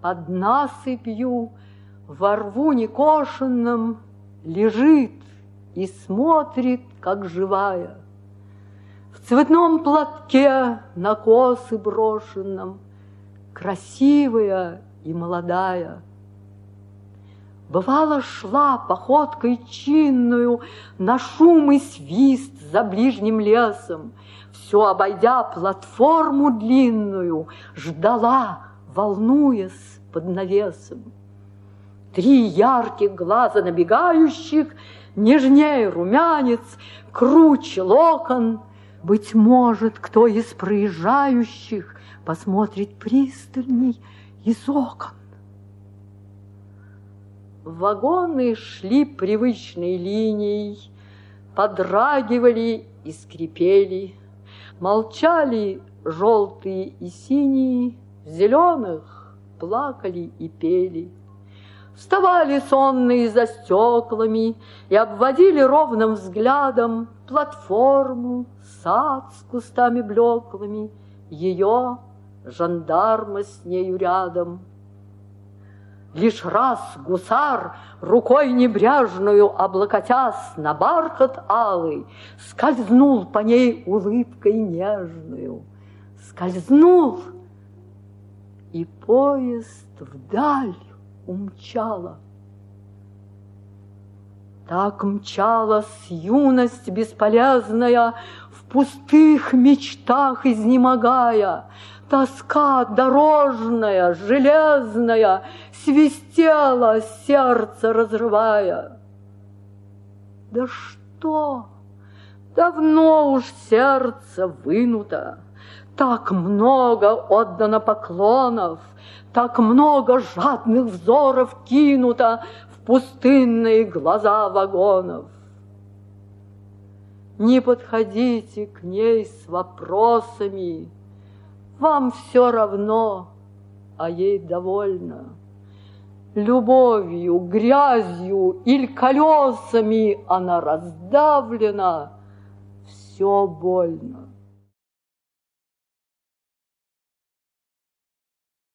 Под насыпью во рву некошенном Лежит и смотрит, как живая. В цветном платке на косы брошенном Красивая и молодая. Бывало, шла походкой чинную На шум и свист за ближним лесом, Все обойдя платформу длинную, Ждала, волнуясь под навесом. Три ярких глаза набегающих, Нежнее румянец, круче локон. Быть может, кто из проезжающих Посмотрит пристальней из окон. Вагоны шли привычной линией, Подрагивали и скрипели, Молчали желтые и синие, зеленых плакали и пели. Вставали сонные за стеклами И обводили ровным взглядом Платформу, сад с кустами блеклыми, Ее, жандарма с нею рядом — Лишь раз гусар, рукой небрежную облокотясь на бархат алый, Скользнул по ней улыбкой нежную, Скользнул, и поезд вдаль умчала. Так мчалась юность бесполезная, В пустых мечтах изнемогая, Тоска дорожная, железная Свистела, сердце разрывая. Да что? Давно уж сердце вынуто, Так много отдано поклонов, Так много жадных взоров кинуто В пустынные глаза вагонов. Не подходите к ней с вопросами, вам все равно, а ей довольно. Любовью, грязью или колесами она раздавлена, все больно.